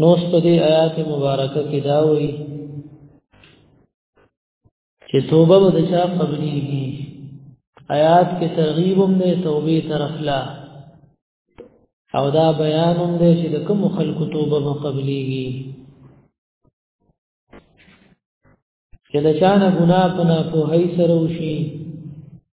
نو په دې آیات مبارکه کې دا وایي چې توبه به د چا قبليږي آیات کې ترغیب هم ده توبې طرف لا او دا بیان هم ده چې د کوم خلکو توبه به قبليږي چې د چا نه ګناه په نه په هي سره وشي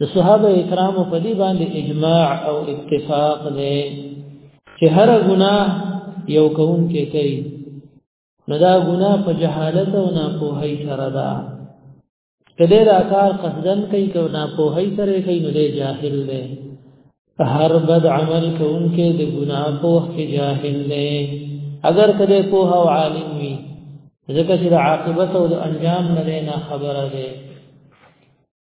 د صحابه کرامو په دې باندې اجماع او اتفاق دی چې هر ګناه یو کون کې کوي نو دا ګناه په جهالت او ناپوهۍ سره ده کله دا کار قصدن کوي کو ناپوهۍ سره کوي نو دی جاهل دی هر بد عمل کون کې د ګناه په وخت کې جاهل دی اگر کله په او عالم وي ځکه چې د عاقبت او د انجام نه نه خبره ده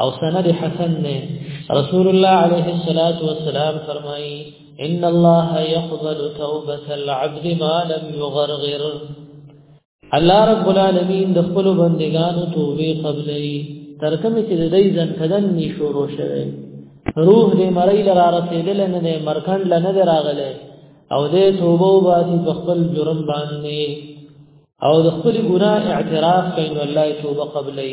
او سند حسن نے رسول الله عليه الصلاة والسلام فرمائی ان الله يقبل توبة العبد ما لم يغرغر الله رب العالمین د خپل بندگانو توبه قبلې ترکمه چې د دې ځن کدن ني شروع شوه روح دې مړی لرا رسیدل نه نه مرکند لنه راغله او دې توبه واسي په خپل جرم باندې او د خپل ګناه اعتراف کین الله توبه قبلې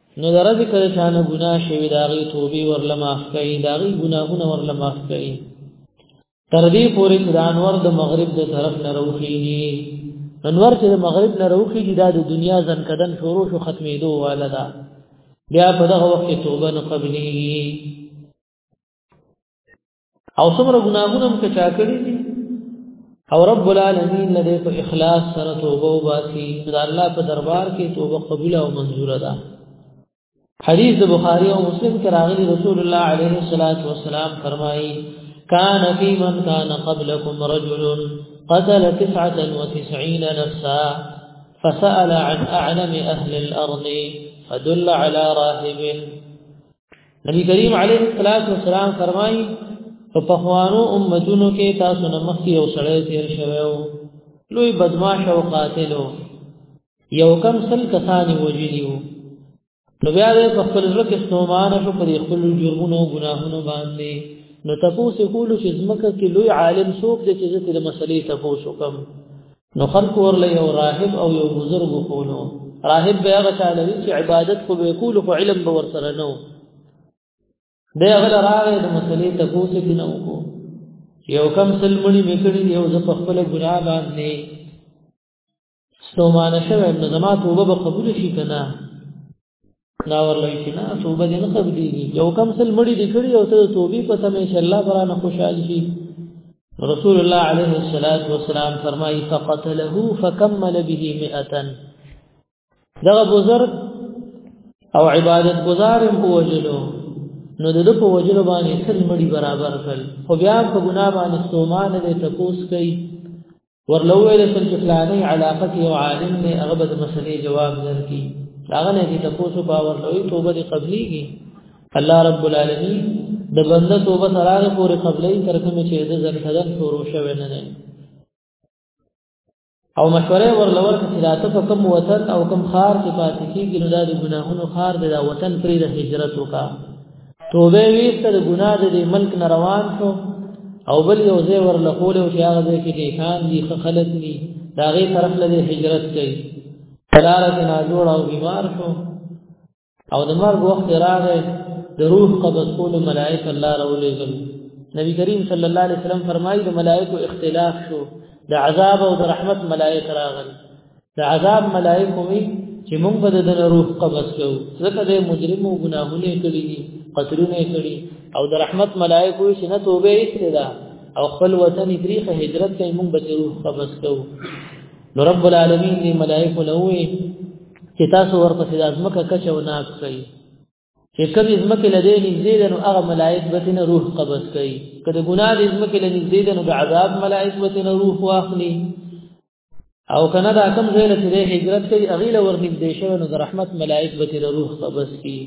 نو درځي کله چې نه ګناه شوی دا غي توبه ورله معاف کړي دا غي ګناهونه ورله معاف کړي تر دې پورې چې انور د مغرب د طرف نه روخيږي انور چې د مغرب نه روخيږي دا د دنیا ځن کدن شروع شو ختمېدو والا ده بیا په دغه وخت توبه نه قبلي او څومره ګناهونه هم کچا کړی دي او رب العالمین نه په اخلاص سره توبه وباسي دا الله په دربار کې توبه قبول او منزور ده حدیث بخاری او مسلم کې راغلی رسول الله علیه الصلاۃ والسلام فرمایي کان فی من کان قبلکم رجل قتل 99 نفسا فسأل عن اعلم اهل الارض فدل على راهب نبی کریم علیه الصلاۃ والسلام فرمایي په پخوانو امتونو کې تاسو نه مخکې یو سړی تیر شوی و لوی بدمعاش او قاتل و یو کم سل کسان وجلی و نو بیا د خپل ځل کې ستومان شو پر خپل جرمونو او ګناهونو باندې نو تاسو کولو چې زمکه کې لوی عالم څوک دی چې د مسلې تاسو کوم نو خلق ورله یو راهب او یو بزرګ خونو راهب به هغه چاله چې عبادت خو به کول خو علم به ور سره نو دی هغه راغی د مسلې ته کوڅه کې نه وکړو یو کم سلمړي میکړي یو ز په خپل ګناه باندې ستومانه شوم نو زما توبه به قبول شي کنه دا ورلای چې نه توبه دې نه قبليږي یو کم سل مړي دي کړی او ته توبې په سمې انشاء الله برانه خوشحال شي رسول الله عليه الصلاه والسلام فرمایي فقتله فكمل به 100 دغه بزرگ او عبادت گزارم په وجلو نو د په وجلو باندې سل مړي برابر کړ خو بیا په ګناه باندې ستومان دې تپوس کوي ورلو ویل سل چې فلاني علاقه کې او عالم نه هغه به مسلې جواب درکې هغه نه دې تاسو په ورلوې توبه دې قبليږي الله رب العالمین د بنده توبه سره پورې قبلې تر کومه چې د ځل صدق شروع شوه نه نه او مشوره ورلور چې راته په کوم وطن او کوم خار کې پاتې کېږي نو دا د ګناهونو خار دی دا وطن پرې د هجرت وکړه توبه ویسته د ګناه د ملک نه روان شو او بل یو ځای ورله کول او چې هغه ځای کې نیکان دي خلک دي دا غي طرف له هجرت کوي قرار کې ناجوړ او بیمار شو او د مرګ وخت راغی د روح قبض کول ملائکه الله راولې ګل نبی کریم صلی الله علیه وسلم فرمایي د ملائکه اختلاف شو د عذاب او د رحمت ملائکه راغل د عذاب ملائکه وي چې موږ به د روح قبض کوو ځکه د مجرمو ګناهونه کړی دي قتلونه کړی او د رحمت ملائکه وي چې نه توبه ایسته ده او خپل وطن تاریخ هجرت کوي موږ به روح قبض کوو نو رب العالمین دې ملائکه لوي چې تاسو ورپسې د ازمکه کچو ناک کوي چې کوم ځمکه لدې نږدې ده نو هغه ملائک به نه روح قبض کوي کله ګناه دې ځمکه لدې نږدې ده نو د عذاب ملائک به نه روح واخلي او کنه دا کوم ځای له دې هجرت کوي هغه له ورنږدې شوی نو د رحمت ملائک به نه روح قبض کوي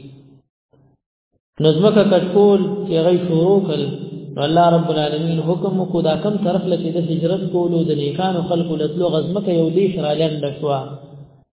نو ځمکه کټکول چې هغه شروع کړ نو الله رب العالمین حکم کو دا کوم طرف لته د هجرت کولو د نیکانو خلقو لتلو غزمکه یو لیش را لنډ شوه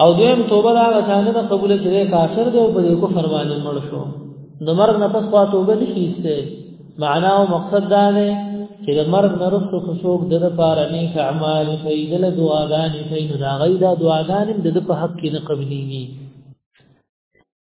او دویم توبه دا غچانه نه قبول چې کافر دی او په دې کفر باندې مړ شو نو مرګ نه پس خوا توبه نشي استه معنا او مقصد دا دی چې د مرګ نه رسو خصوص د لپاره نیک اعمال کوي د دعاګانې کوي نو دا غي دا دعاګانې د په حق کې نه قبليږي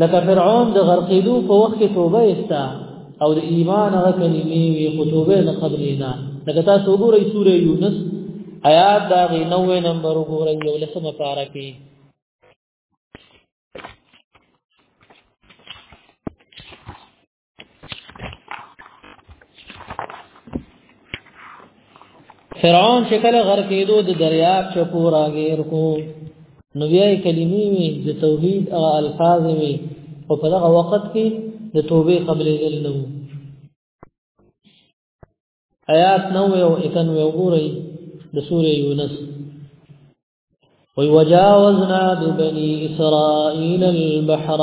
لکه فرعون د غرقېدو په وخت کې توبه ایستا او د ایمان هغه کلمې وی خو توبه نه قبلې نه لکه تاسو وګورئ سورې یونس آیات دا 90 نمبر وګورئ یو لسمه پارا کې فرعون چې کله غرق کېدو د دریاب چپو راګیر کو نو بیا کلمې وي د توحید او الفاظ وي او په دغه وخت کې د توبې قبلې دل نو آیات 90 او 91 وګورئ د سورې یونس وي وجاوزنا ببني اسرائيل البحر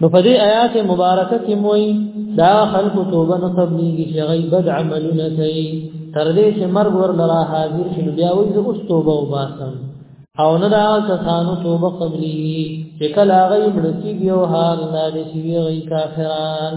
نو په دې آیات مبارکه کې موي دا خلق توبه نه قبليږي چې غي بد عملونه کوي تر دې چې مرګ ورلرا حاضر شي بیا وایي اوس توبه وباسم او نه دا کسانو توبه قبليږي چې کله غي مړ کیږي او حال نه شي غي کافران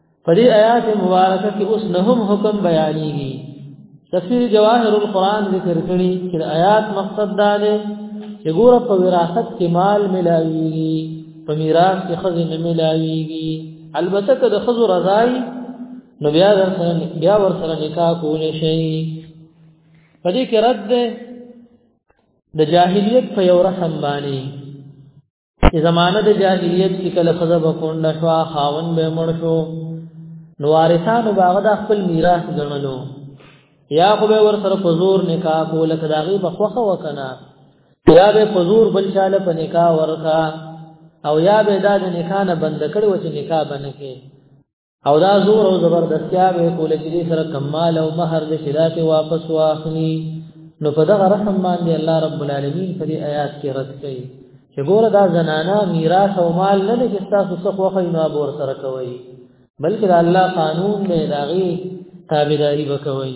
په دې آیات مبارکه کې اوس نه هم حکم بیانېږي تفسیر جواهر القرآن ذکر کړي چې آیات مقصد دا دی چې ګوره په وراثت کې مال ملاويږي په میراث کې خزینه ملاويږي البته که د خزو رضای نو بیا ور سره بیا ور سره نکاح کول شي په دې کې رد ده د جاهلیت په یو رحم باندې چې زمانه د جاهلیت کې کله خزه بکونډه شو خاون به مړ شو نو وارثانو باغ د خپل میراث ګڼلو یا خو به ور سره فزور نکاح کول کداغي بخوخه وکنا یا به فزور بل چاله په نکاح ورکا او یا به دا د نکاح نه بند کړو چې نکاح بنکه او دا زور او زبردستیا به کول چې دې سره کمال او مہر دې شدات واپس واخلي نو په دغه رحم باندې الله رب العالمین په دې آیات کې رد کړي چې ګوره دا زنانا میراث او مال نه دې چې تاسو څخه وخی نو ابور سره کوي بلکې دا الله قانون دې داغي تابعداري وکوي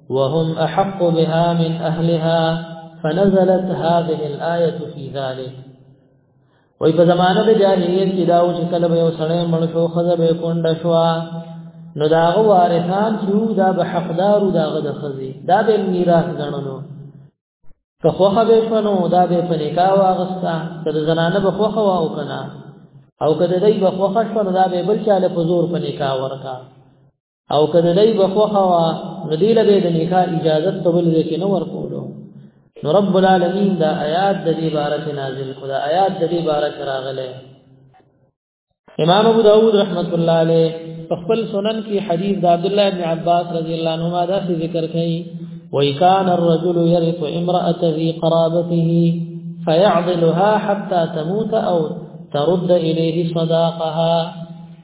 وهم احق بها من اهلها فنزلت هذه الايه في ذلك وای په زمانه د جاهلیت کې دا و چې کله به یو سړی مړ شو خزه به کونډ شو نو دا غو وارثان چې دا به حقدار او دا غو د خزي دا به میراث غنلو که خوخه به شنو دا به په نکاح واغستا که د زنانه به خوخه واو کنه او که د دې به خوخه شنو دا به بل چاله په زور په نکاح ورکا او کله دای بخوخه وا ندی له د نکاح اجازه تبل کې نو ورکولو نو رب العالمین دا آیات د دې بارک نازل خدا آیات د دې بارک راغله امام ابو داود رحمت الله علیه خپل سنن کې حدیث د عبد الله ابن عباس رضی الله عنهما دا ذکر کړي وای کان الرجل يرث امرأة ذي قرابته فيعضلها حتى تموت او ترد اليه صداقها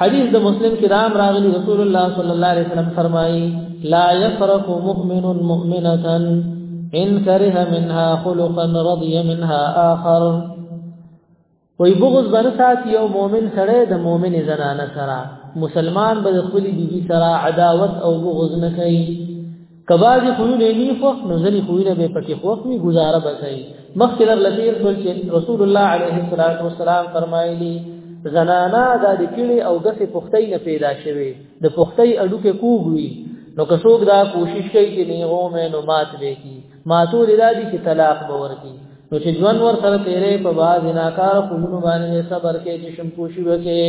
حدیث د مسلم کې دام راغلی رسول الله صلی الله علیه وسلم فرمایي لا يفرق مؤمن مؤمنه ان كره منها خلقا رضي منها اخر وی بغض بن سات یو مؤمن سره د مؤمن زنانه سره مسلمان به خپل بیبي سره عداوت او بغض نه کوي کباز خوونه نه فوق نو ځنی خوونه به پکې فوق می گزاره بکای مخکې در لتیر سول چې رسول الله علیه الصلاۃ والسلام فرمایلی زنانا د دکړي او غسه پختۍ نه پیدا شوي د پختۍ اډو کې کوګوي نو که څوک دا کوشش کوي چې نه غو مې نو مات به کی ماتو لرا دي چې طلاق باور کی نو چې ژوند ور سره تیرې په باز ناکار خوونه باندې صبر کې چې شم کوشش وکړي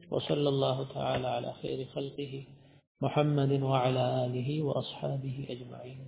وصلى الله تعالى على خير خلقه محمد وعلى آله وأصحابه أجمعين